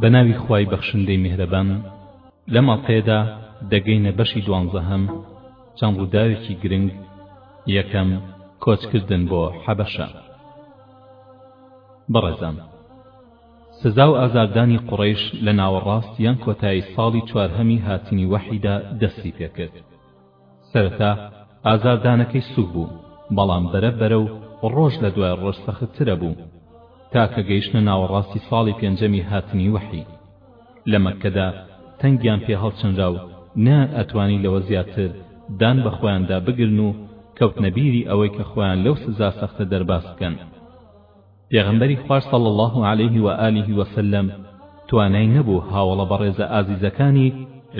بە ناوی خوای بەخشندەی میهرەبان لەم ئەڵقەیەدا دەگەینە بەشی دوانزەهەم چەند ڕووداوێکی گرنگ یەکەم کۆچکردن بۆ حەبەشە بەڕێزان سزا و ئازاردانی قڕیش لە ناوەڕاست یان کۆتایی ساڵی چوارهەمی هاتنی وەحیدا دەستی پێکرد سەرەتا ئازاردانەکەی سووک بوو، بەڵام بەرە بەرە و ڕۆژ لە دوای ڕۆژ سەخت تر ئەبوو، تا کە گەیشتە ناوەڕاستی ساڵی پێنجەمی هاتنی وەحی. لە مەککەدا تەنگیان پێ هەڵچنرا و نەیان ئەتوانی لەوە زیاتر دان بە خۆیاندا بگرن و کەوتنە بیری ئەوەی کە خۆیان لەو سزا سەختە دەرباز بکەن. پێغەمبەری خوا صلی اللە علیه و آله و سلم توانای نەبوو هاوەڵە بەڕێزە ئازیزەکانی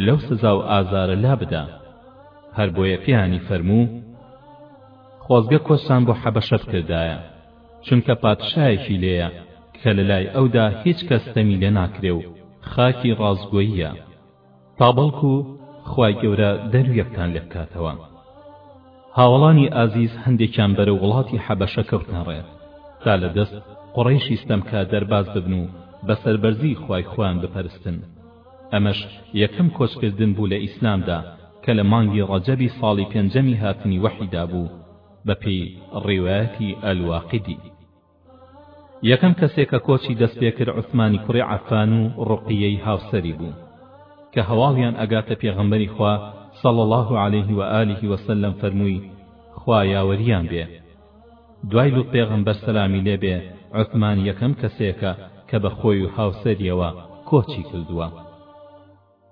لەو سزا و ئازارە لابدا هەر بۆیە پێیانی فەرموو خۆزگە کۆچتان بۆ حەبەشە بکردایە چونکە پادشایەکی لێیە کە لەلای ئەودا هیچ کەس ستەمی لێ ناکرێ و خاکی ڕاستگۆییە تا بەڵکو خوای گەورە دەرویەکتان لێ بکاتەوە هاوەڵانی ئازیز هەندێکیان بەرەو وڵاتی حەبەشە کەوتنە ڕێ تا لە دەست قڕیشی ستەمکە دەرباز ببن و بە سەربەرزی خوای خۆیان بپەرستن ئەمەش یەکەم کۆچکردن بوو لە ئیسلامدا کە لە مانگی ڕەجەبی ساڵی پێنجەمی هاتنی وەحیدا بوو بە پێی ڕیوایەتی ئەلواقیدی یەکەم کەسێ کە کۆچی دەست پێ کرد عوسمانی کوڕی عەفان و ڕوقیەی هاوسەری بوو کە هەواڵیان ئەگاتە پێغەمبەری خوا صلی اللە علیه و آله و سلم فەرمووی خوا یاوەریان بێ دوای لوط پێغەمبەر سەلامی لێ بێ عوسمان یەکەم کەسێکە کە بە خۆی و هاوسەریەوە کۆچی کردووە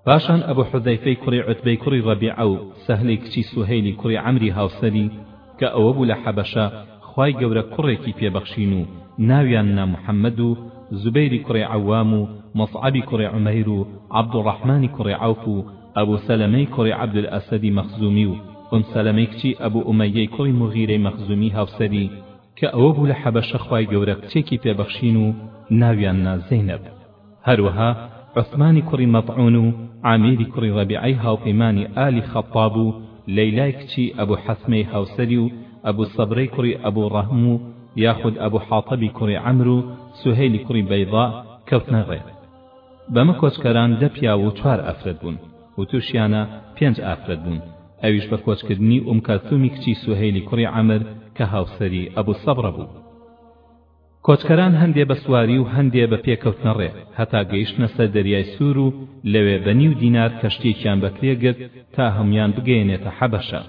پاشان ئەبو حوزەیفەی کوڕی عوتبەی کوڕی ڕەبیعە و سەهلی کچی سوهەیلی کوڕی عەمری هاوسەری کە ئەوەبوو لە حەبەشە خوای گەورە کوڕێکی پێ بەخشین و ناویان نا محمد و زوبەیری کوڕی عەوام و موسعەبی کوڕی عومەیر و عەبدوڕەحمانی کوڕی عەوف و ئەبو سەلەمەی کوڕی عەبدولئەسەدی مەخزومی و ئوم سەلەمەی کچی ئەبو ئومەیەی کوڕی موغیرەی مەخزومی هاوسەری کە ئەوەبوو لە حەبەشە خوای گەورە کچێکی پێ بەخشین و ناویان نا زەینەب. هەروەها عوسمانی کوڕی مەطعون و عامیری کوڕی ڕەبیعەی هاوپەیمانی ئالی خەتتاب و لەیلای کچی ئەبو حەسمەی هاوسەری و ئەبو سەبرەی کوڕی ئەبو ڕەهم و یاخود ئەبو حاتەبی کوڕی عەمر و سوهەیلی کوڕی بەیضاء کەوتنە ڕێ بەمە کۆچکەران دە پیاو و چوار ئافرەت بوون و تووشیانە پێنج ئافرەت بوون ئەویش بە کۆچکردنی ئوم کەلثومی کچی سوهەیلی کوڕی عەمر کە هاوسەری ئەبو سەبرە بوو کۆچکەران هەندێ بە سواری و هەندێ بە پێ کەوتنە ڕێ، هەتا گەیشتنە سەر دەریای سوور و لەوێ بە نیو دینار کەشتییەکیان بە کرێ گرت تا هەموان بگەیەنێتە حەبەشە.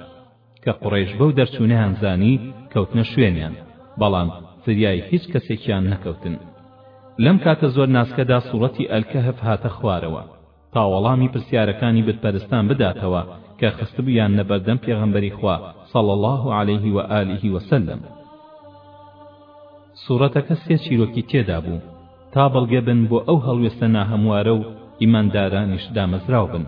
کە قوڕەیش بەو دەرچوونەیان زانی، کەوتنە شوێنیان، بەڵام فریای هیچ کەسێکیان نەکەوتن. لەم کاتە زۆر ناسکەدا سوڕەتی الکهف هاتە خوارەوە. تا وەڵامی پرسیارەکانی بت پەرستان بداتەوە کە خستبویاننە بەردەم پێغەمبەری خوا صلی اللە علیه و آله و سلم. سوڕەتەکە سێ چیرۆکی تێدا بوو تا بەڵگە بن بۆ ئەو هەڵوێستە ناهەموارە و ئیماندارانیش دامەزراو بن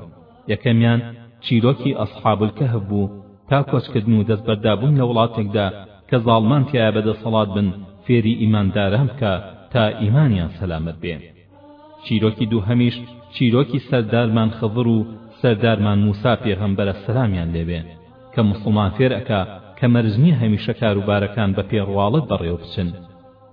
یەکەمیان چیرۆکی ئەصحاب الکهف بوو تا کۆچکردن و دەستبەردابوون لە وڵاتێکدا کە زاڵمان تیایا بە دەسەڵات بن فێری ئیمانداران بکا تا ئیمانیان سەلامەت بێ چیرۆکی دووهەمیش چیرۆکی سەردارمان خضر و سەردارمان موسا پێغەمبەرە سەلامیان لێبێ کە موسڵمان فێر ئەکا کە مەرج نیە هەمیشە کاروبارەکان بە پێ ڕواڵەت بەڕێوە بچن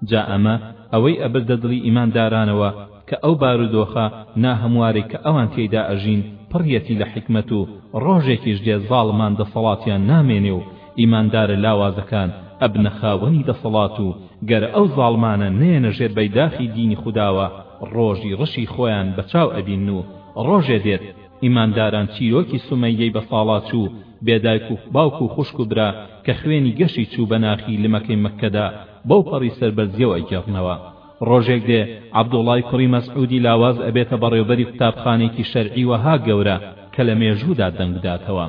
جا ئەمە ئەوەی ئەبردە دڵی ئیماندارانەوە کە ئەو بارودۆخە ناهەموارەی کە ئەوان تێیدا ئەژین پڕیەتی لە حیکمەت و ڕۆژێکیش دێ زاڵمان دەسەڵاتیان نامێنێ و ئیماندارە لاوازەکان ئەبنە خاوەنی دەسەڵات و گەر ئەو زاڵمانە نەیەنە ژێر بایداخی دینی خوداوە ڕۆژی ڕەشی خۆیان بەچاو ئەبینن و ڕۆژێ دێت ئیمانداران چیرۆکی سومەیەی بەساڵاچوو بێ دایک و باوک و خوشک و برا کە خوێنی گەشی چوو بە ناخی لمەکەی مەککەدا بەوپەڕی سەربەرزیەوە ئەگێڕنەوە ڕۆژێک دێ عەبدوڵای کوڕی مەسعودی لاواز ئەبێتە بەڕێوبەری قوتابخانەیەکی شەرعی وەها گەورە کە لە مێژوودا دەنگ بداتەوە.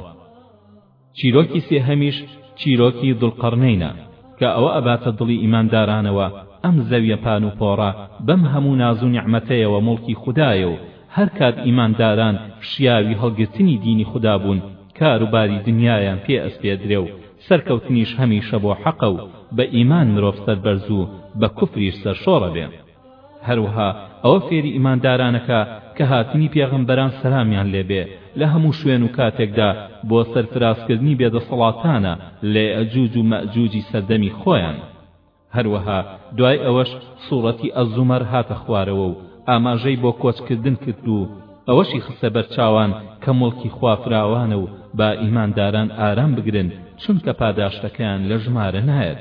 چیرۆکی سێهەمیش چیرۆکی ذوالقەرنەینە کە ئەوە ئەباتە دڵی ئیماندارانەوە ئەم زەویە پان و پۆڕە بەم هەموو ناز و نیعمەتەیەوە موڵکی خودایە و هەرکات ئیمانداران شیاوی هەڵگرتنی دینی خودا بوون کاروباری دنیایان پێ ئەسپێردرێ و سەرکەوتنیش هەمیشە بۆ حەقە و بە ئیمان مرۆڤ سەربەرز و بە کوفریش سەرشۆڕ ئەبێ. هەروەها ئەوە فێری ئیماندارانەکە کە هاتنی پێغەمبەران سەلامیان لێبێ لە هەموو شوێن و کاتێکدا بۆ سەرفرازکردنی بێدەسەڵاتانە لە یەئجوج و مەئجوجی سەردەمی خۆیان هەروەها دوای ئەوەش سوڕەتی الزمر هاتە خوارەوە و ئاماژەی بۆ کۆچکردن کرد و ئەوەشی خستە بەر چاوان کە موڵکی خوا فراوانە و با ئیمانداران ئارام بگرن چونکە پاداشتەکەیان لە ژمارە نایەت.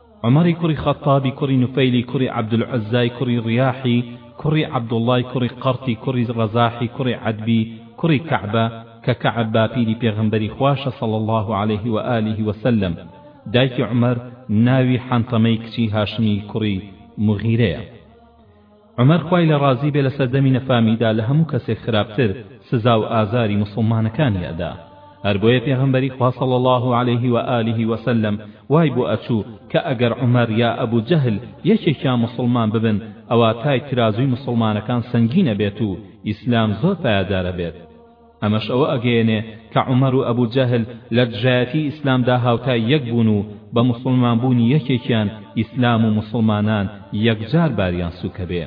عومەری کوڕی خەتتابی کوڕی نوفەیلی کوڕی عەبدولعوززای کوڕی ڕیاحی کوڕی عەبدوڵڵای کوڕی قەڕتی کوڕی ڕەزاحی کوڕی عەدبی کوڕی کەعبە کە کەعب باپیری پێغەمبەری خواشە صلی اللە علیه و آله و سلم دایکی عومەر ناوی حەنتەمەی کچی هاشمی کوڕی موغیرەیە. عومەر خوای لێ ڕازی بێ لەسەردەمی نەفامیدا لە هەموو کەسێک خراپتر سزا و ئازاری موسڵمانەکانی ئەدا هەر بۆیە پێغەمبەری خوا صلی اللە علیه و آله و سلم وای بۆ ئەچوو کە ئەگەر عومەر یا ئەبو جەهل یەکێکیان موسڵمان ببن ئەوا تای ترازوی موسڵمانەکان سەنگین ئەبێت و ئیسلام زۆر پایەدار ئەبێت ئەمەش ئەوە ئەگەیەنێ کە عومەر و ئەبو جەهل لە دژایەتی ئیسلامدا هاوتای یەک بوون و بە موسڵمان بوونی یەکێکیان ئیسلام و موسڵمانان یەکجار باریان سووکە بێ.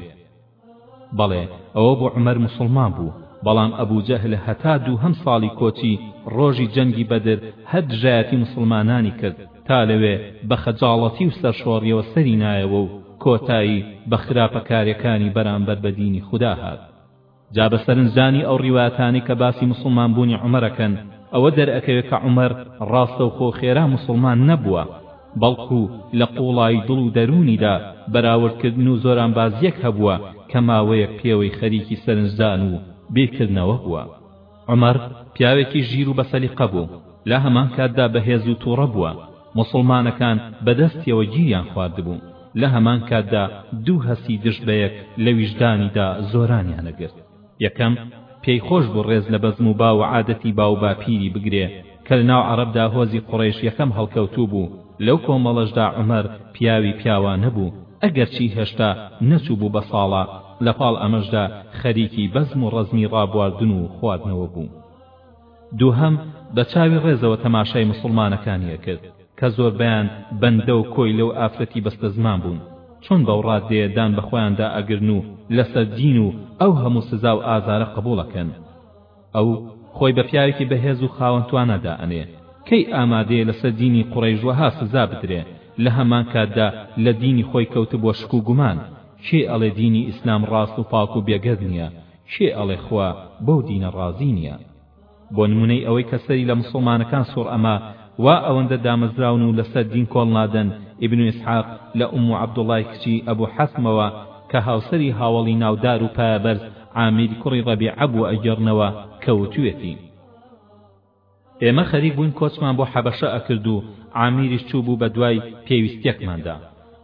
بەڵێ ئەوە بۆ عومەر موسڵمان بوو بەڵام ئەبو جەهل هەتا دووهەم ساڵی کۆچی ڕۆژی جەنگی بەدر هەر دژایەتی موسڵمانانی کرد تا لەوێ بە خەجاڵەتی و سەرشۆڕیەوە سەری نایەوە و کۆتایی بە خراپەکارێکانی بەرامبەر بە دینی خودا هات. جا بە سەرنجدانی ئەو ڕیوایەتانەی کە باسی موسڵمان بوونی عومەر ئەکەن ئەوە دەرئەکەوێ کە عومەر ڕاستەوخۆ خێرا موسڵمان نەبووە بەڵکو لە قوڵایی دڵ و دەروونیدا بەراوردکردن و زۆرانبازیەک هەبووە کە ماوەیەک پێوەی خەریکی سەرنجدان و بیرکردنەوە بووە عومەر پیاوێکی ژیر و بە سەلیقە بوو، لە هەمان کاتدا بەهێز و تووڕە بووە، موسڵمانەکان بە دەستیەوە گیریان خواردبوو، لە هەمان کاتدا دوو هەستی دژ بە یەک لە ویژدانیدا زۆرانیان ئەگرت، یەکەم، پێی خۆش بوو ڕێز لە بەزم و باو و عادەتی باوباپیری بگرێ، کە لەناو عەڕەبدا هۆزی قوڕەیش یەکەم هەڵکەوتوو بوو، لەو کۆمەڵەشدا عومەر پیاوی پیاوانە بوو، ئەگەرچی هێشتا نەچووبوو بە ساڵا، لەپاڵ ئەمەشدا خەریکی بەزم و ڕەزمی ڕابواردن و خواردنەوە بوو. دووهەم، بە چاوی ڕێزەوە تەماشای موسوڵمانەکانی ئەکرد، کە زۆربەیان بەندە و کۆیلە و ئافرەتی بەستەزمان بوون، چۆن بەو ڕاددەیە دان بەخۆیاندا ئەگرن و لەسەر دین و ئەو هەموو سزا و ئازارە قبوڵ ئەکەن؟ ئەو خۆی بە پیاوێکی بەهێز و خاوەن توانا دائەنێ، کەی ئامادەیە لەسەر دینی قوڕەیش وەها سزا بدرێ، لە هەمان کاتدا لە دینی خۆی کەوتبووە شک و گومان، کێ ئەڵێ دینی ئیسلام ڕاست و پاک و بێگەرد نیە، کێ ئەڵێ خوا بەو دینە ڕازی نیە؟ بۆ نمونەی ئەوەی کە سەری لە موسڵمانەکان سوڕ ئەما وا ئەوەندە دامەزراون و لەسەر دین کۆڵ نادەن، ئیبن ئیسحاق لە ئومو عەبدوڵڵای کچی ئەبو حەسمەوە کە هاوسەری هاوەڵی ناودار و پایەبەرز عامید کوڕی ڕەبیعە بووە ئەگێڕنەوە کە وتویەتی، ئێمە خەریک بووین کۆچمان بۆ حەبەشە ئەکرد و عامیریش چوو بوو بە دوای پێویستیەکماندا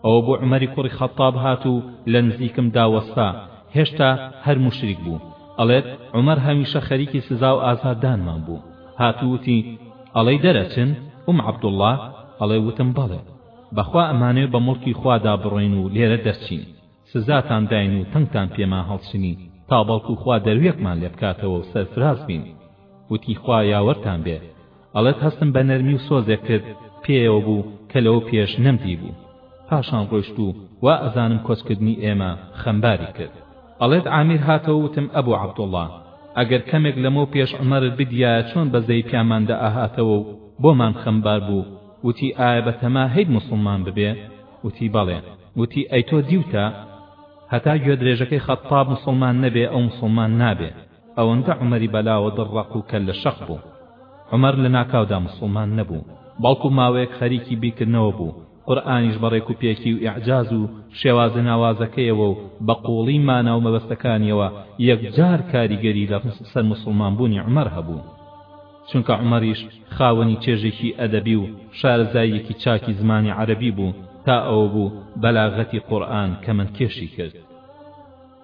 ئەوە بۆ عومەری کوڕی خەتتاب هات و لە نزیکم دا وەستا هێشتا هەر موشریک بوو ئەڵێت عومەر هەمیشە خەریکی سزا و ئازار دانمان بوو هات و وتی ئەڵێی دەرئەچن ئوم عەبدوڵڵا ئەڵێ وتم بەڵێ بەخوا ئەمانەوێ بە موڵکی خوادا بڕۆین و لێرە دەرچین سزاتان داین و تەنگتان پێما هەڵچنی تا بەڵکو خوا دەرویەکمان لێ بکاتەوە و سەرفراز بین وتی خوا یاوەرتان بێ ئەڵێت هەستم بە نەرمی و سۆزێک کرد پێیەوە بوو کە لەوە پێش نەم دیبوو پاشان ڕۆشت و وا ئەزانم کۆچ کردنی ئێمە خەمباری کرد ئەڵێت عامیر هاتەوە وتم ئەبوو عەبدوڵا ئەگەر کەمێک لەمەو پێش عومەرت بدیایە چۆن بەزەیی پیامان دەئاهاتەوە و بۆمان خەمبار بوو وتی ئایا بەتەما هەیت موسڵمان ببێ وتی بەڵێ وتی، ئەی تۆ دیوتە؟ هەتا گوێدرێژەکەی خەتتاب موسڵمان نەبێ ئەو موسڵمان نابێ. ئەوەندە عومەری بەلاوە دڵ ڕەق و کەللە شەق بوو. عومەر لە ناکاودا موسڵمان نەبوو، بەڵکوو ماوەیەک خەریکی بیرکردنەوە بوو، قورئانیش بە ڕێکوپێکی و ئیعجاز و شێوازە ناوازەکەیەوە و بە قووڵی مانا و مەبەستەکانییەوە یەکجار کاریگەری لە سەر موسڵمانبوونی عومەر هەبوو. چونکە عومەریش خاوەنی چێژێکی ئەدەبی و شارەزاییەکی چاکی زمانی عەرەبی بوو تا ئەوە بوو بەلاغەتی قورئان کەمەندکێشی کرد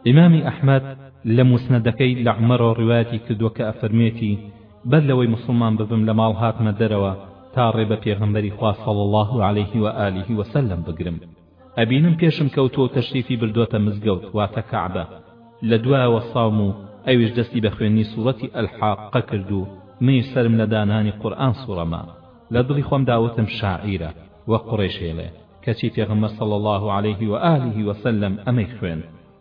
ئیمامی ئەحمەد لە موسنەدەکەی لە عومەرەوە ڕیوایەتی کردووە کە ئەفەرموێتی بەر لەوەی موسڵمان ببم لە ماڵ هاتمە دەرەوە تا ڕێ بە پێغەمبەری خوا صلی اللە علیه و آله و سلم بگرم ئەبینم پێشم کەوتوە و تەشریفی بردۆتە مزگەوت واتە کەعبە لە دوایە وەستاوم و ئەویش دەستی بە خوێندنی سورەتی الحاقە کرد و منیش سەرم لە دانانی قورئان سوڕما لە دڵی خۆمدا وتم شاعیرە وەک قوڕەیش هێڵێ کەچی پێغەمبەر صلی اللە علیه و آله وسلم ئەمەی خوێند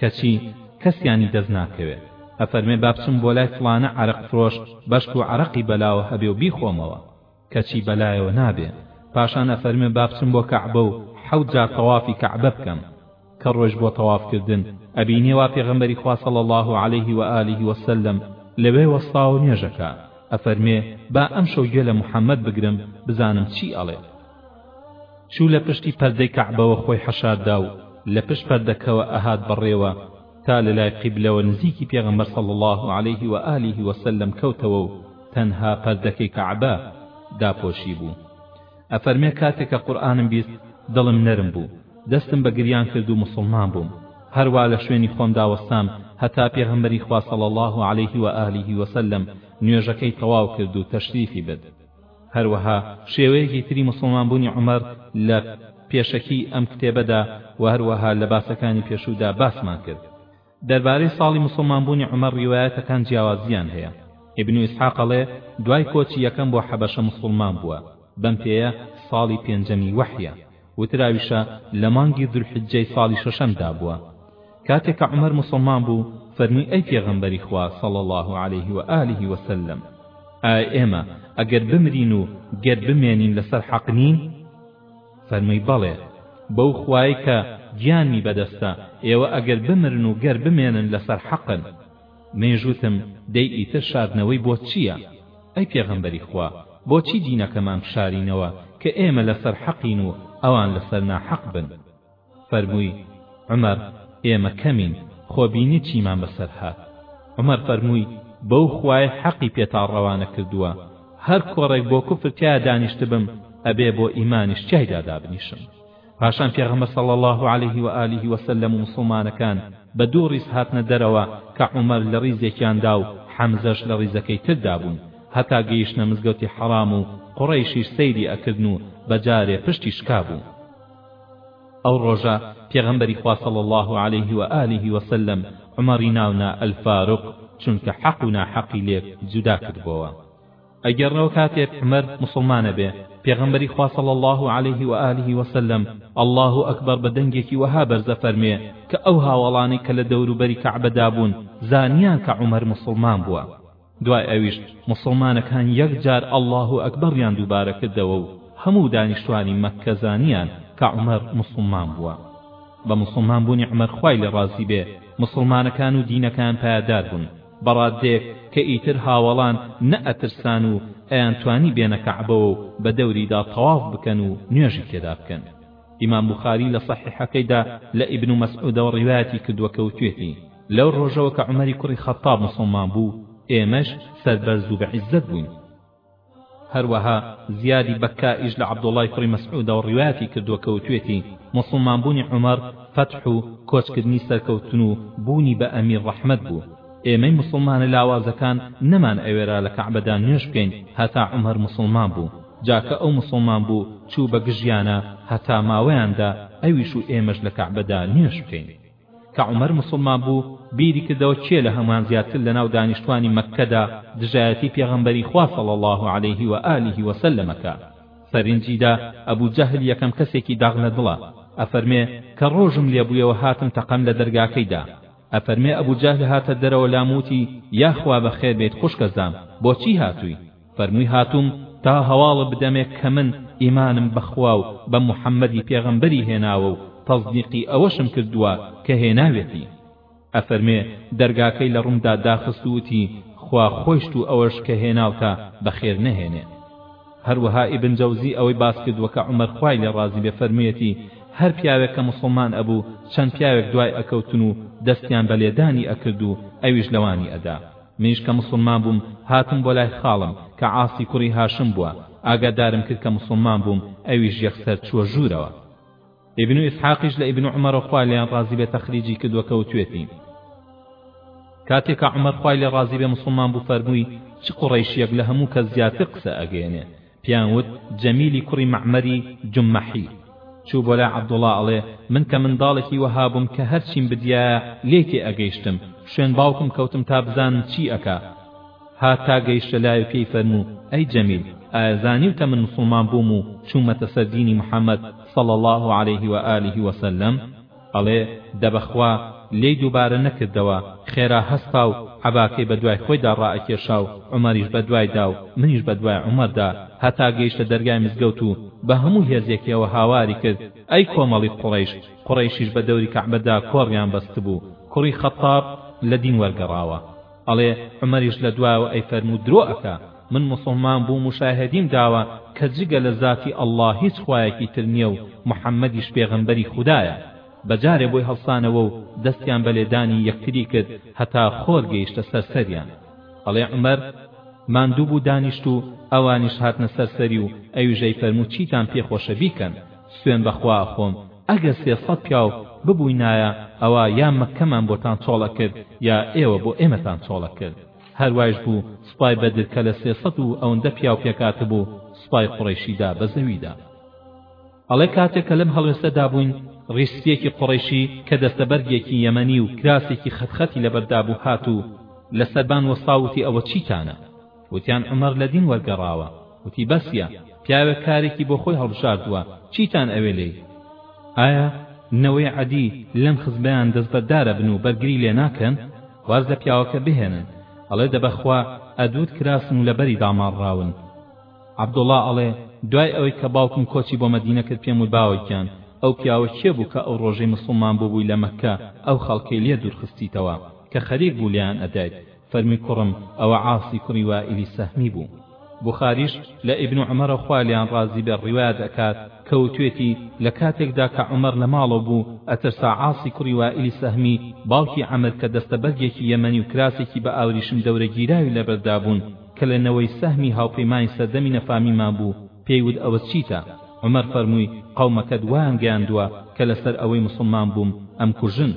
کەچی کەسیانی دەست ناکەوێ ئەفەرمێ با بچم بۆ لای فڵانە عەرەق فرۆش بەشت و عەرەقی بەلاوە هەبێ و بیخۆمەوە کەچی بەلایەوە نابێ پاشان ئەفەرمێ با بچم بۆ کەعبە و حەوت جار تەوافی کەعبە بکەم کە ڕۆیشت بۆ تەواف کردن ئەبینێ وا پێغەمبەری خوا صلی اللە علیه و آله و سلم لەوێ وەستاوە نوێژەکا ئەفەرمێ با ئەمشەو گوێ لە محمد بگرم بزانم چی ئەڵێ چوو لە پشتی پەردەی کەعبەوە خۆی حەشاردا و لە پشت پەردەکەوە ئەهات بەڕێوە تا لە لای قیبلەوە نزیکی پێغەمبەر صلی اللە علیه و آله و سلم کەوتەوە و تەنها پەردەکەی کەعبە داپۆشی بوو ئەفەرمێ کاتێک کە قورئانم بیست دڵم نەرم بوو دەستم بە گریان کرد و مسلمان بووم هەروا لە شوێنی خۆم داوەستام هەتا پێغەمبەری خوا صلی اللە علیه و آله و سلم نوێژەکەی تەواو کرد و تەشریفی برد هەروەها شێوەیەکی تری موسڵمان بوونی عومەر لە پێشەکیی ئەم کتێبەدا و هەروەها لە باسەکانی پێشوودا باسمان کرد. دەربارەی ساڵی موسڵمان بوونی عومەر ڕیوایەتەکان جیاوازییان هەیە. ئیبن ئیسحاق ئەڵێ، دوای کۆچی یەکەم بۆ حەبەشە موسڵمان بووە، بەم پێیە ساڵی پێنجەمی وەحیە. وتراویشە لە مانگی ذوالحجەی ساڵی شەشەمدا بووە کاتێ کە عومەر موسڵمان بوو فەرمووی ئەی پێغەمبەری خوا صلی اللە علیه و آله و سلم ئایا ئێمە ئەگەر بمرین و گەر بمێنین لەسەر حەق نین فەرمووی بەڵێ بەو خوای کە گیانمی بەدەستە ئێوە ئەگەر بمرن و گەر بمێنن لەسەر حەقن منیش وتم، دەی ئیتر شاردنەوەی بۆت چییە؟ ئەی پێغەمبەری خوا، بۆچی دینەکەمان بشارینەوە کە ئێمە لەسەر حەقین و ئەوان لەسەر ناحەق بن؟ فەرمووی، عومەر، ئێمە کەمین، خۆ بینی چیمان بەسەر هات. عومەر فەرمووی، بەو خوایەی حەقی پێتان ڕەوانە کردووە، هەر کۆڕێک بۆ کوفر تیا دانیشتبم، ئەبێ بۆ ئیمانیش تیایدا دابنیشم. پاشان پێغەمبەر صلی اللە علیه و آله و سلم و موسڵمانەکان بە دوو ڕیز هاتنە دەرەوە کە عومەر لە ڕیزێکیاندا و حەمزەش لە ڕیزەکەی تردا بوون هەتا گەیشتنە مزگەوتی حەرام و قوڕەیشیش سەیری ئەکردن و بە جارێ پشتی شکابوو ئەو ڕۆژە پێغەمبەری خوا صلی اللە علیه و آله و سلم عومەری ناونا الفاروق چونکە حەق و ناحەقی لێک جودا کردبۆوە ئەگێڕنەوە کاتێک عومەر موسڵمان ئەبێ پێغەمبەری خوا صلی اللە علیه و آله و سلم اللە اکبر بە دەنگێکی وەها بەرز ئەفەرموێ کە ئەو هاوەڵانەی کە لە دەورو بەری کەعبە دابوون زانیان کە عومەر موسڵمان بووە دوای ئەویش موسڵمانەکان یەک جار اللە اکبریان دووبارە کردەوە و هەموو دانیشتوانی مەککە زانیان کە عومەر موسڵمان بووە بە موسڵمان بوونی عومەر خوای لێ ڕازی بێ موسڵمانەکان و دینەکەیان پایەدار بوون بە ڕاددێک کە ئیتر هاوەڵان نە ئەترسان و ئەیانتوانی بێنە کەعبەوە و بە دەوریدا تەواف بکەن و نوێژی تێدا بکەن ئیمام بوخاری لە سەحیحەکەیدا لە ئیبن مەسعودەوە ڕیوایەتی کردووە کە وتوێتی لەو ڕۆژەوە کە عومەری کوڕی خەتاب موسڵمان بوو ئێمەش سەربەرز و بە عیززەت بووین هەروەها زیادی بەککا یش لە عەبدوڵڵای کوڕی مەسعودەوە ڕیوایەتی کردووە کە وتوێتی، موسڵمان بوونی عومەر فەتح و کۆچ کردنی سەرکەوتن و بوونی بە ئەمیر ڕەحمەت بوو، ئێمەی موسڵمانە لاوازەکان نەمان ئەوێرا لە کەعبەدا نوێژ بکەین هەتا عومەر موسڵمان بوو، جا کە ئەو موسڵمان بوو چوو بە گژیانە هەتا ماوەیاندا ئەویش و ئێمەش لە کەعبەدا نوێژ بکەین. کە عومەر موسڵمان بوو بیری کردەوە کێ لە هەموان زیاتر لە ناو دانیشتوانی مەککەدا دژایەتی پێغەمبەری خوا صلی اللە علیه و آله و سلم ئەکا سەرنجی دا ابو جهل یەکەم کەسێکی داغ لە دڵە ئەفەرمێ کە ڕۆژم لێ بویەوە هاتم تەقەم لە دەرگاکەی دا ئەفەرمێ ابو جهل هاتە دەرەوە لام وتی یاخوا بەخێر بێیت خوشکەزام بۆچی هاتوی فەرمووی هاتووم تا هەواڵ بدەمێ کە من ئیمانم بە خوا و بە موحەممەدی پێغەمبەری هێناوە و تەسدیقی ئەوەشم کردووە کە هێناوێتی. ئەفەرمێ دەرگاکەی لە ڕوومدا داخست و وتی، خوا خۆیشت و ئەوەش کە هێناوتە بە خێر نەهێنێ. هەروەها ئیبن جەوزی ئەوەی باس کردووە کە عومەر خوای لێ ڕازی بێ فەرموویەتی، هەر پیاوێک کە موسڵمان ئەبوو چەند پیاوێک دوای ئەکەوتن و دەستیان بە لێدانی ئەکرد و ئەویش لەوانی ئەدا. منیش کە موسڵمان بووم هاتم بۆ لای خاڵم کە عاسی کوڕی هاشم بووە ئاگادارم کرد کە موسڵمان بووم ئەویش یەخسەر چووە ژوورەوە. ئیبن ئیسحاقیش لە ئیبن عومەرەوە خوای لێیان ڕازی بێت تەخریجی کردووە کە وتوێتی، کاتێ کە عومەر خوای لێ ڕازی بێ موسڵمان بوو فەرمووی، چ قوڕەیشییەک لە هەموو کەس زیاتر قسە ئەگەیەنێ؟ پێیان وت جەمیلی کوڕی مەعمەری جوممەحی چوو بۆ لای عەبدوڵا ئەڵێ من کە منداڵێکی وەها بووم کە هەر چیم بدیایە لێی تێ ئەگەیشتم شوێن باوکم کەوتم تا بزانم چی ئەکا هات تا گەیشتە لای و پێی فەرموو ئەی جەمیل ئایا زانیوتە من مسوڵمان بووم و چوومەتە سەر دینی محەمەد صلی اللە علیه و آله و سلم ئەڵێ، دە بەخوا، لێی دووبارە نەکردەوە، خێرا هەستا و عەباکەی بە دوای خۆیدا ڕائەکێشا و عومەریش بە دوایدا و منیش بە دوای عومەردا، هەتا گەیشتە دەرگای مزگەوت و بە هەموو هێزێکیەوە هاواری کرد، ئەی کۆمەڵی قوڕەیش، قوڕەیشیش بە دەوری کەعبەدا کۆڕیان بەستبوو، کوڕی خەتتاب لە دین وەرگەڕاوە. ئەڵێ عومەریش لە دوایەوە ئەیفەرموو درۆ ئەکا من موسڵمان بووم و شاهێدیم داوە کە جگە لە زاتی اللە هیچ خوایەکی تر نیە و محمدیش پێغەمبەری خودایە بە جارێ بۆی هەڵسانەوە و دەستیان بە لێدانی یەکتری کرد هەتا خۆر گەیشتە سەر سەریان ئەڵێ عومەر ماندوو بوو دانیشت و ئەوانیش هاتنە سەر سەری و ئەویش ئەیفەرموو چیتان پێ خۆشە بیکەن سوێن بەخوا ئەخۆم ئەگەر سێ سەد پیاو ببووینایە ئەوا یا مەککەمان بۆتان چۆڵ ئەکرد یا ئێوە بۆ ئێمەتان چۆڵ ئەکرد هەر وایش بوو سوپای بەدر کە لە سێ سەد و ئەوەندە پیاو پێکهاتبوو سوپای قوڕەیشی دا بە زەویدا ئەڵێ کاتێک کە لەم هەڵوێستەدا بووین ڕیش سپیەکی قوڕەیشی کە دەستەبەرگێکی یەمەنی و کراسێکی خەتخەتی لەبەردابوو هات و لە سەربان وەستا وتی ئەوە چیتانە وتیان عومەر لە دین وەرگەڕاوە وتی بەسیە پیاوێک کارێکی بۆ خۆی هەڵبژاردووە چیتان ئەوێ لێی ئایا نەوەی عەدی لەم خزبەیان دەستبەردارە بن و بەرگری لێ ناکەن واز لە پیاوەکە بهێنن ئەڵێ دەبەخوا ئەدوت کراسن و لەبەری داماڕراون عەبدوڵا ئەڵێ دوای ئەوەی کە باوکم کۆچی بۆ مەدینە کرد پێم وت باوەکیان ئەو پیاوە کێ بوو کە ئەو ڕۆژەی مسوڵمان بووبووی لە مەککە ئەو خەڵکەی لێ دوورخستیتەوە کە خەریک بوو لێیان ئەدایت فەرمی کوڕم ئەوە عاسی کوڕی وائیلی سەهمی بوو بوخاریش لە ئیبن عومەرە خوا لێیان ڕازی بێت ڕیوایەت ئەکات کە وتوێتی لە کاتێکدا کە عومەر لە ماڵەوە بوو ئەترسا عاسی کوڕی وائیلی سەهمی باوکی عەمر کە دەستە بەرگێکی یەمەنی و کراسێکی بە ئاوریشم دەورە گیراوی لەبەر دابوون کە لە نەوەی سەهمی هاوپەیمانی سەردەمی نەفامیمان بوو پێی وت ئەوە چیتە عومەر فەرمووی قەومەکەت وایان گەیاندووە کە لەسەر ئەوەی موسڵمان بووم ئەمکوژن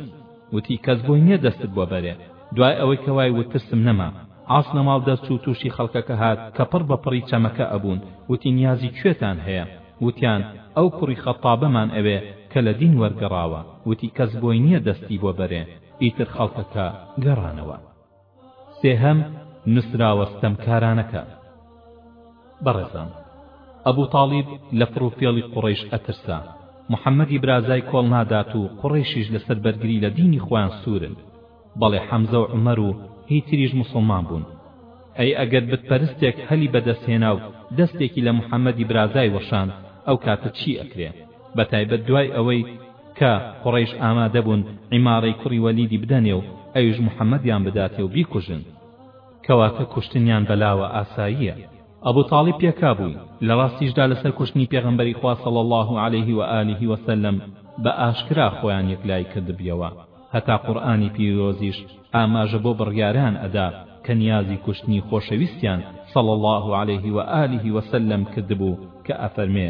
وتی کەس بۆی نیە دەستت بۆ بەرێ دوای ئەوەی کە وای وت ترسم نەما عاس لە ماڵ دەرچوو توشی خەڵکەکە هات کە پڕ بە پڕی چەمەکە ئەبوون وتی نیازی کوێتان هەیە وتیان ئەو کوڕی خەتابەمان ئەوێ کە لە دین وەرگەڕاوە وتی کەس بۆی نیە دەستی بۆ بەرێ ئیتر خەڵکەکە گەڕانەوە سێهەم نوسراوە ستەمکارانەکە. بەڕێزان ئەبو تاڵیب لە فڕو فێڵی قوڕەیش ئەترسا، محمدی برازای کۆڵ نادات و قوڕەیشیش لەسەر بەرگری لە دینی خۆیان سورن، بەڵێ حەمزە و عومەر و هی تریش موسڵمان بوون، ئەی ئەگەر بت پەرستێک هەلی بەدەست هێنا و دەستێکی لە محمدی برازای وەشاند ئەو کاتە چی ئەکرێ؟ بەتایبەت دوای ئەوەی کە قوڕەیش ئامادە بوون عیمارەی کوڕی وەلیدی بدەنێ و ئەویش محەمەدیان بداتێ و بیکوژن کەواتە کوشتنیان بەلاوە ئاساییە ئەبو تاڵیب پێکابووی لەڕاستیشدا لەسەر کوشتنی پێغەمبەری خوا صلی اللە علیه و آله و سلم بە ئاشکرا خۆیان یەکلایی کردبیەوە هەتا قورئانی پیرۆزیش ئاماژە بۆ بڕیارەیان ئەدا کە نیازی کوشتنی خۆشەویستیان صلی اللە علیه و آله و سلم کردبوو کە ئەفەرمێ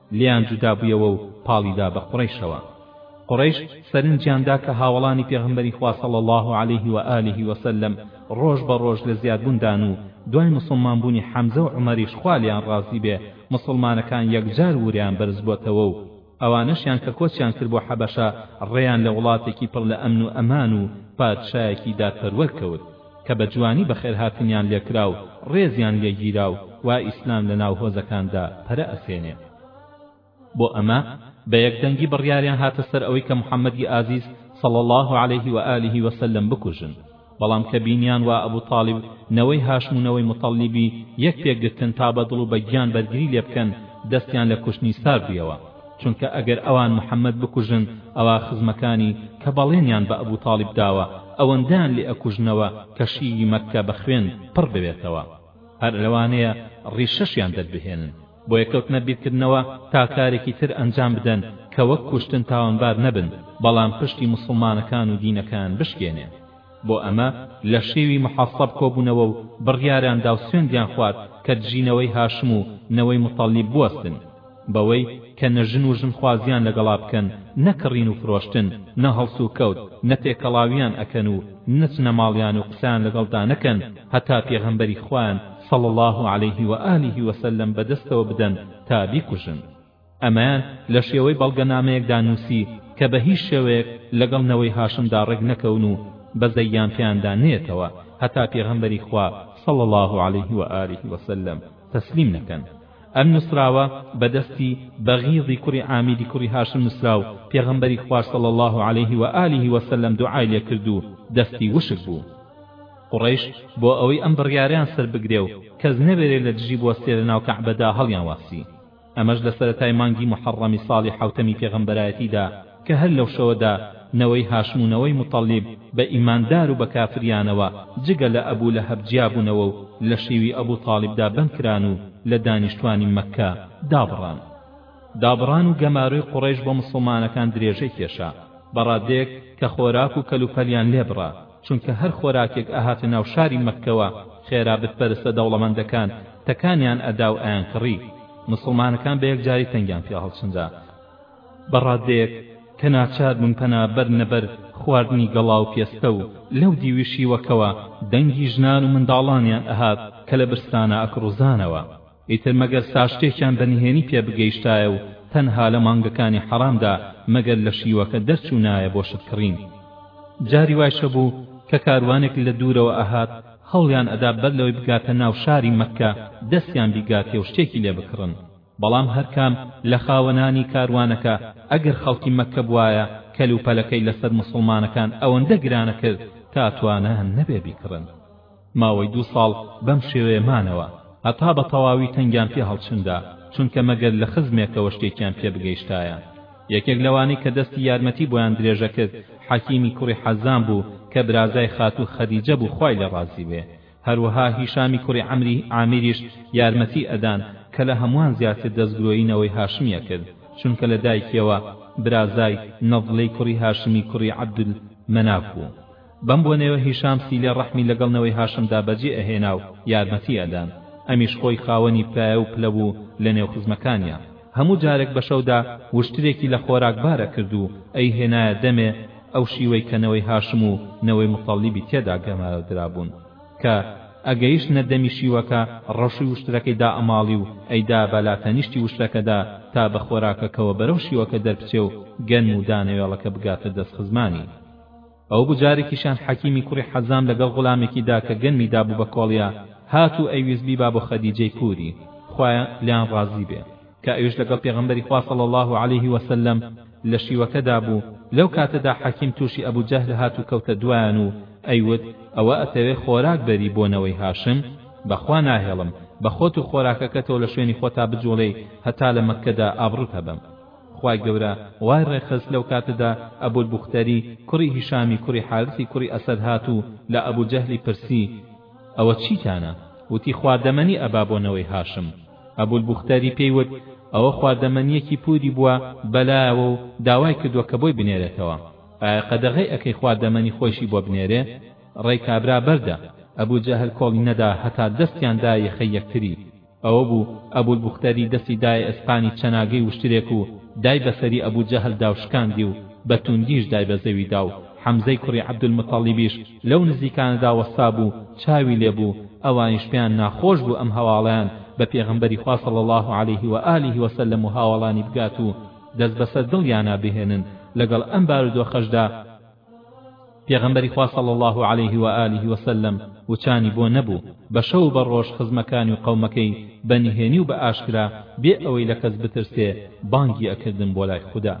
لێیان جودا بویەوە و پاڵی دا بە قوڕەیشەوە قوڕەیش سەرنجیان دا کە هاوەڵانی پێغەمبەری خوا صلی اللە علیه و آله و سلم ڕۆژ بە ڕۆژ لە زیاد بوون دان و دوای موسڵمان بوونی حەمزە و عومەریش خوا لێیان ڕازی بێ موسڵمانەکان یەکجار ورەیان بەرز بۆتەوە و ئەوانەشیان کە کۆچیان کرد بۆ حەبەشە ڕێیان لە وڵاتێکی پڕ لە ئەمن و ئەمان و پادشایەکی دادپەروەر کەوت کە بە جوانی بەخێرهاتنیان لێ کرا و ڕێزیان لێ گیرا و وا ئیسلام لە ناو هۆزەکاندا پەرە ئەسێنێ. بۆ ئەمە بە یەکدەنگی بڕیاریان هاتە سەر ئەوەی کە محەممەدی ئازیز صلی اللە علیه و آله و سلم بکوژن، بەڵام کە بینیان وا ئەبو تاڵیب نەوەی هاشم و نەوەی موتەڵیبی یەک پێک گرتن تا بە دڵ و بە گیان بەرگری لێ بکەن، دەستیان لە کوشتنی ساردیەوە. چونکە ئەگەر ئەوان محمد بکوژن ئەوا خزمەکانی کە بەڵێنیان بە ئەبو تاڵیب داوە ئەوەندەیان لێ ئەکوژنەوە کە شیوی مەککە بە خوێن پڕ ببێتەوە هەر لەوانەیە ڕیشەشیان دەربهێنن بۆیە کەوتنە بیرکردنەوە تا کارێکی تر ئەنجام بدەن کە وەک کوشتن تاوانبار نەبن بەڵام پشتی موسڵمانەکان و دینەکەیان بشکێنێ بۆ ئەمە لە شێوی محەسەب کۆبوونەوە و بڕیاریان دا و سوێندیان خوارد کە دژی نەوەی هاشم و نەوەی موتەڵیب بوەستن بەوەی کە نە ژن و ژنخوازیان لەگەڵا بکەن نە کڕین و فرۆشتن نە هەڵسوکەوت نە تێکەڵاویان ئەکەن و نەچنە ماڵیان و قسەیان لەگەڵدا نەکەن هەتا پێغەمبەری خوایان صلی اللە علیه و آله و سلم بەدەستەوە بدەن تا بیکوژن. ئەمەیان لە شێوەی بەڵگەنامەیەکدا نووسی کە بە هیچ شێوەیەک لەگەڵ نەوەی هاشمدا ڕێک نەکەون و بەزەییان پێیاندا نێتەوە هەتا پێغەمبەری خوا صلی الله علیه و آله و سلم تەسلیم نەکەن ئەم نووسراوە بە دەستی بەغیضی کوڕی عامیدی کوڕی هاشم نووسرا و پێغەمبەری خوا صلی الله علیه و آله و سلم دوعای لێ کرد و دەستی وشک بوو قڕیش بۆ ئەوەی ئەم بڕیارەیان سەر بگرێ و کەس نەبێرێ لە دژی بوەستێ لە ناو کەعبەدا هەڵیان واسی ئەمەش لە سەرەتای مانگی موحەڕەمی ساڵی حەوتەمی پێغەمبەرایەتیدا کە هەر لەو شەوەدا نەوەی هاشم و نەوەی موتەڵیب بە ئیماندار و بە کافریانەوە جگە لە ئەبو لەهەب جیابوونەوە و لە شیوی ئەبو تاڵیبدا بەند کران و لە دانیشتوانی مەککە دابڕان. دابڕان و گەمارۆی قوڕەیش بۆ موسڵمانەکان درێژەی کێشا بە ڕادەیەک کە خۆراک و کەلوپەلیان لێبڕا، چونکە هەر خۆراکێک ئەهاتە ناو شاری مەککەوە خێرا بتپەرستە دەوڵەمەندەکان تەکانیان ئەدا و ئەیانکڕی، موسڵمانەکان بە یەکجاری تەنگیان پێ هەڵچنرا بە ڕادەیەک کە ناچار بوون پەنا بەرنە بەر خواردنی گەڵا و پێستە و لەو دیوی شیوەکەوە دەنگی ژنان و منداڵانیان ئەهات کە لە برسانە ئەکڕوزانەوە. ئیتر مەگەر ساشتێکیان بە نهێنی پێ بگەیشتایە و تەنها لە مانگەکانی حەرامدا مەگەر لە شیوەکە دەرچوونایە بۆ شت کڕین. جاری وایش هەبوو کە کاروانێک لە دوورەوە ئەهات هەوڵیان ئەدا بەر لەوەی بگاتە ناو شاری مەککە دەستیان بیگاتێ و شتێکی لێ بکڕن، بەڵام هەر کام لە خاوەنانی کاروانەکە ئەگەر خەڵکی مەککە بوایە کەلوپەلەکەی لەسەر موسڵمانەکان ئەوەندە گران ئەکرد تا توانایان نەبێ بیکڕن. ماوەی دوو ساڵ بەم شێوەیە مانەوە هەتا بە تەواوی تەنگیان پێ هەڵچندا، چونکە مەگەر لە خزمێکەوە شتێکیان پێ بگەیشتایە. یەکێک لەوانەی کە دەستی یارمەتی بۆیان درێژە کرد حەکیمی کوڕی حەزام بوو کە برازای خاتوو خەدیجە بوو خوای لێ ڕازی بێ. هەروەها هیشامی کوڕی عەمری عامیریش یارمەتی ئەدان کە لە هەمووان زیاتر دەستگرۆیی نەوەی هاشمی ئەکرد، چونکە لە دایکیەوە برازای نەضلەی کوڕی هاشمی کوڕی عەبدول مەناف بوو. بەم بۆنەیەوە هیشام سیلێ ڕەحمی لەگەڵ نەوەی هاشمدا بەجێ ئەهێنا و یارمەتی ئەدان، ئەمیش خۆی خاوەنی پایە و پلە بوو لە نێو خزمەکانیا، هەموو جارێک بە شەودا وشترێکی لە خۆراک بار ئەکرد و ئەیهێنایە دەمێ، ئەو شیوەی کە نەوەی هاشم و نەوەی موتەڵیبی تێدا گەمارۆ درابوون کە ئەگەیشتنە دەمی شیوەکە ڕەشووی وشترەکەی دائەماڵی و ئەیدا بە لاتەنیشتی وشترەکەدا تا بە خۆراکەکەوە بەرەو شیوەکە دەربچێ و گەنم و دانەوێڵەکە بگاتە دەست خزمانی ئەو بوو جارێکیشیان حەکیمی کوڕی حەزام لەگەڵ غوڵامێکی دا کە گەنمی دابوو بە کۆڵیا هات و ئەیویست بیبا بۆ خەدیجەی پووری، خوا لێیان ڕازی بێ، کە ئەویش لەگەڵ پێغەمبەری خوا صلی اللە علیه و سلم لە شیوەکەدا بوو، لەو کاتەدا حەکیم تووشی ئەبو جەهل هات و کەوتە دوایان و ئەیوت، ئەوە ئەتەوێ خۆراک بەری بۆ نەوەی هاشم؟ بەخوا ناهێڵم بە خۆت و خۆراکەکەتەوە لە شوێنی خۆتا بجوڵێی هەتا لە مەککەدا ئابڕووت هەبەم. خوای گەورە وای ڕێکخست لەو کاتەدا ئەبول بوختەری کوڕی هیشامی کوڕی حارثی کوڕی ئەسەد هات و لە ئەبو جەهلی پرسی ئەوە چیتانە وتی خواردەمەنی ئەبا بۆ نەوەی هاشم ئەبول بوختەری پێی وت ئەوە خواردەمەنیەکی پوری بووە بەلایەوە و داوای کردوە کە بۆی بنێرێتەوە ئایا قەدەغەی ئەکەی خواردەمەنی خۆیشی بۆ بنێرێ ڕێی کابرا بەردە ئەبو جەهل کۆڵی نەدا هەتا دەستیان دا یەخەی یەکتری ئەوە بوو ئەبولبوختەری دەستی دایە ئێسقانی چەناگەی وشترێک و دای بە سەری ئەبوجەهلدا و شکاندی و بە تووندیش دای بە زەویدا و حەمزەی کوڕی عەبدولموتەڵیبیش لەو نزیکانەدا وەستابوو چاوی لێ بوو ئەوانیش پێیان ناخۆش بوو ئەم هەواڵەیان بە پێغەمبەری خوا صلی اللە علیه و آله و سلم و هاوەڵانی بگات و دەست بەسەر دڵیانا بهێنن لەگەڵ ئەم بارودۆخەشدا پێغەمبەری خوا صلی اللە علیه و آله و سلم وچانی بۆ نەبوو بە شەو و بە ڕۆژ خزمەکانی و قەومەکەی بە نهێنی و بە ئاشکرا بێ ئەوەی لە کەس بترسێ بانگی ئەکردن بۆ لای خودا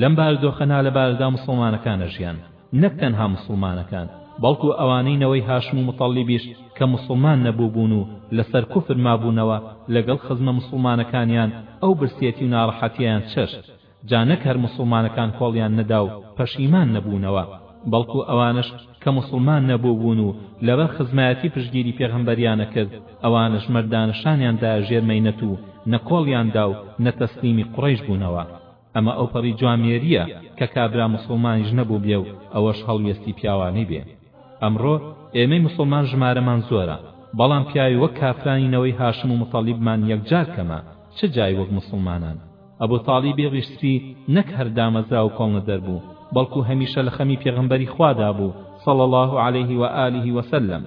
لەم بارودۆخە نالەبارەدا موسڵمانەکان ئەژیان نەک تەنها موسڵمانەکان بەڵکو ئەوانەی نەوەی هاشم و مطەڵیبیش کە موسڵمان نەبووبوون و لەسەر کوفر مابوونەوە لەگەڵ خزمە موسڵمانەکانیان ئەو برسێتی و ناڕەحەتیەیان چەشت جا نەک هەر موسڵمانەکان کۆڵیان نەدا و پەشیمان نەبوونەوە، بەڵکو ئەوانەش کە موسڵمان نەبووبوون و لەبەر خزمایەتی پشتگیری پێغەمبەریان ئەکرد، ئەوانەش مەردانە شانیان دایە ژێر مەینەت و نە کۆڵیان دا و نە تەسلیمی قوڕەیش بوونەوە. ئەمە ئەوپەڕی جوامێرییە کە کابرا موسڵمانیش نەبووبێ و ئەوەش هەڵوێستی پیاوانەی بێ. ئەمڕۆ ئێمەی موسڵمان ژمارەمان زۆرە، بەڵام پیاوی وەک کافرانی نەوەی هاشم و موتەڵیبمان یەکجار کەمە، چ جای وەک موسڵمانان. ئەبو تاڵیبی ڕیش سپی نەک هەر دامەزراو و کۆڵنەدەر بوو، بەڵکو هەمیشە لە خەمی پێغەمبەری خوادا بوو، صلی اللە علیه و آله و سلم.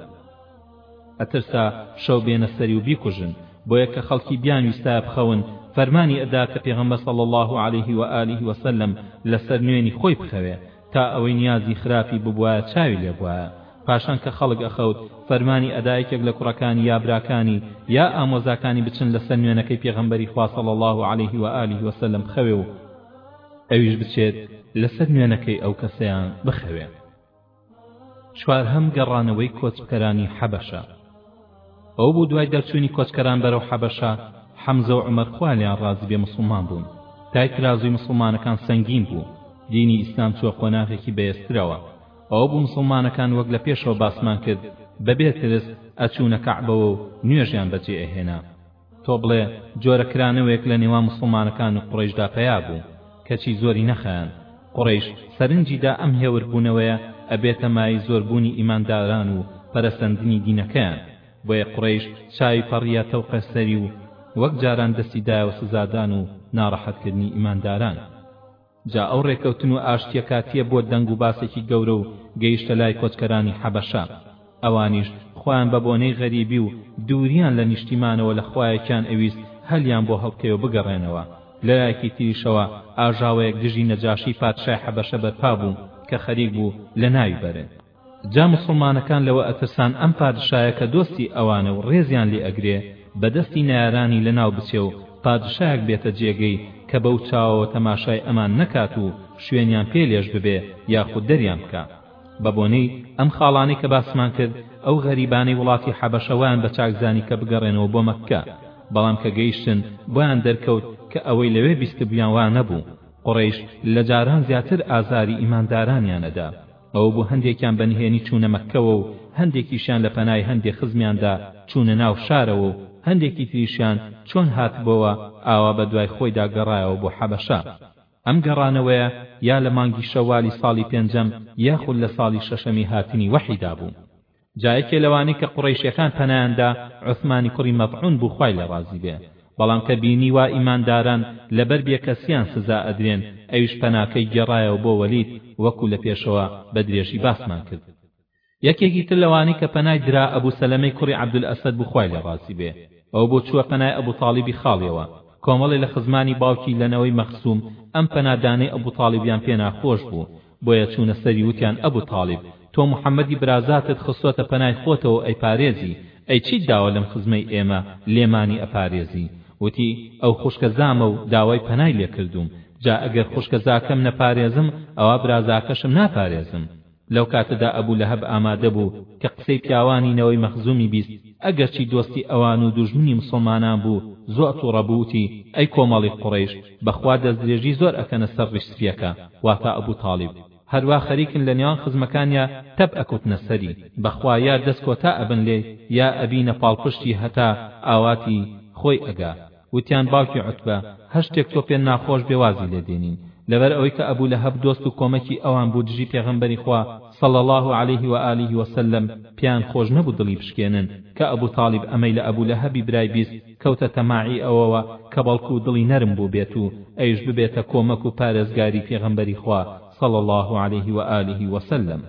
ئەترسا شەو بێنە سەری و بیکوژن، بۆیە کە خەڵکی بیانویستایە بخەون، فەرمانی ئەدا کە پێغەمبەر صلی اللە علیه و آله و سلم لەسەر نوێنی خۆی بخەوێ، تا ئەوەی نیازی خراپی ببوایە چاوی لێ بوایە پاشان کە خەڵک ئەخەوت فەرمانی ئەدا یەکێک لە کوڕەکانی یا براکانی یا ئامۆزاکانی بچن لەسەر نوێنەکەی پێغەمبەری خوا صلی اللە علیه و آله و سلم بخەوێ و ئەویش بچێت لەسەر نوێنەکەی ئەو کەسەیان بخەوێ چوارهەم گەڕانەوەی کۆچبکەرانی حەبەشە ئەو بوو دوای دەرچوونی کۆچکەران بەرەو حەبەشە حەمزە و عومەر خوا لێیان ڕازی بێ موسڵمان بوون تای ترازووی موسڵمانەکان سەنگین بوو دینی ئیسلام چووە قۆناغێکی بەهێزترەوە ئەوە بوو موسڵمانەکان وەک لە پێشەوە باسمان کرد بەبێ ترس ئەچوونە کەعبەوە و نوێژیان بەجێ ئەهێنا تۆ بڵێ جۆرە کرانەوەیەک لە نێوان موسڵمانەکانی قوڕەیشدا پەیا بوو کەچی زۆری نەخایاند قوڕەیش سەرنجی دا ئەم هێور بوونەوەیە ئەبێتە مایەی زۆر بوونی ئیمانداران و پەرەسەندنی دینەکەیان بۆیە قوڕەیش چاوی پەڕیە تەوقە سەری و وەک جاران دەستی دایەوە سزادان و ناڕەحەت کردنی ئیمانداران. جا ئەو ڕێکەوتن و ئاشتیە کاتیە بوە دەنگ و باسێکی گەورە و گەیشتە لای کۆچکەرانی حەبەشە ئەوانیش خۆیان بە بۆنەی غەریبی و دوریان لە نیشتیمانەوە لە خوایەکیان ئەویست هەلیان بۆ هەڵکەیەو بگەڕێنەوە لەلایەکی تریشەوە ئاژاوەیەک دژی نەجاشی پادشای حەبەشە بەرپا بوو کە خەریک بوو لە ناوی بەرێت. جا موسڵمانەکان لەوە ئەترسان ئەم پادشایە کە دۆستی ئەوانە و ڕێزیان لێ ئەگرێ بە دەستی نەیارانی لە ناو بچێ و پادشایەک بێتە جێگەی کە بەو چاوەوە تەماشای ئەمان نەکات و شوێنیان پێ لێژ ببێ یاخود دەریان بکا بە بۆنەی ئەم خاڵانەی کە باسمان کرد ئەو غەریبانەی وڵاتی حەبەشە وایان بە چاک زانی کە بگەڕێنەوە بۆ مەککە بەڵام کە گەیشتن بۆیان دەرکەوت کە ئەوەی لەوێ بیستبوویان وا نەبوو قوڕەیش لە جاران زیاتر ئازاری ئیماندارانیان ئەدا ئەوە بوو هەندێکیان بە نهێنی چوونە مەککەوە و هەندێکیشیان لە پەنای هەندێ خزمیاندا چوونە ناو شارەوە و هەندێکی تریشیان چۆن هاتبۆوە ئاوا بە دوای خۆیدا گەڕایەوە بۆ حەبەشە ئەم گەڕانەوەیە یا لە مانگی شەوالی ساڵی پێنجەم یاخود لە ساڵی شەشەمی هاتنی وەحیدا بوو. جا یەکێ لەوانەی کە قوڕەیشەکان پەنایان دا عوثمانی کوڕی مەضعون بوو خوای لێ ڕازی بێ بەڵام کە بینی وا ئیمانداران لەبەر بێ کەسیان سزا ئەدرێن ئەویش پەناکەی گێڕایەوە بۆ وەلید وەکو لە پێشەوە بە درێژی باسمان کرد یەکێکی تر لەوانەی کە پەنای درا ئەبو سەلەمەی کوڕی عەبدولئەسەد بوو خوای لێ ڕازی بێ ئەو بۆ چووە پەنای ئەبو تاڵیبی خاڵیەوە کۆمەڵێ لە خزمانی باوکی لە نەوەی مەخزوم ئەم پەنادانەی ئەبو تاڵیبیان پێ ناخۆش بوو بۆیە چوونە سەری وتیان ئەبو تالیب تۆ محمدی برازاتت خستۆتە پەنای خۆتەوەو ئەیپارێزی ئەی چیت داوە لەم خزمەی ئێمە لێمانی ئەپارێزی وتی ئەو خوشکە زامەو داوای پەنای لێ کردووم جا ئەگەر خوشکە زاکەم نەپارێزم ئەوا برازاکەشم ناپارێزم لەو کاتەدا ئەبو لەهەب ئامادەبوو کە قسەی پیاوانی نەوەی مەخزومی بیست ئەگەرچی دۆستی ئەوان و دوژمنی موسڵمانان بوو، زۆع توڕە بوو وتی، ئەی کۆمەڵی قوڕەیش، بەخوا دەستدرێژی زۆر ئەکەنە سەر ڕیش سپیەکە، واتا ئەبو تاڵیب، هەروا خەریکن لە نێوان خزمەکانیا تەپ ئەکوتنە سەری، بەخوا یا دەست کۆتا ئەبن لێی یا ئەبینە پاڵپشتی هەتا ئاواتی خۆی ئەگا. وتیان باوکی عوتبە هەرشتێک تۆ پێ ناخۆش بێ وازی لێ دێنین لەبەر ئەوەی کە ئەبو لەهەب دۆست و کۆمەکی ئەوان بوو دژی پێغەمبەری خوا صلی اللە علیه و آله و سلم پێیان خۆش نەبوو دڵی بشکێنن کە ئەبو طالیب ئەمەی لە ئەبو لەهەبی برای بیست کەوتە تەماعی ئەوەوە کە بەڵکو دڵی نەرم بوو بێت و ئەویش ببێتە کۆمەک و پارێزگاری پێغەمبەری خوا صلی اللە علیه و آله و سلم.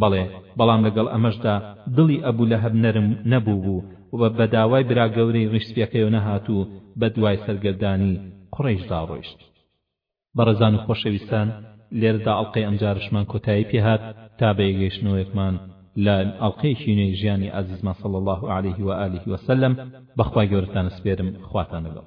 بەڵێ، بەڵام لەگەڵ ئەمەشدا دڵی ئەبو لەهەب نەرم نەبووبوو و بە داوای برا گەورەی ڕیش سپیەکەیەوە نەهات و بە دوای سەرگەردانی قوڕەیشدا ڕۆیشت. بەڕێزان و خۆشەویستان لێرەدا ئەڵقەی ئەمجارەشمان کۆتایی پێهات تا بەیەکگەیشتنەوەیەکمان لە ئەڵقەیەکی نوێی ژیانی ئازیزمان صلی اللە علیه و آله و سلم بەخوای گەورەتان ئەسپێرم خواتان لەگەڵ.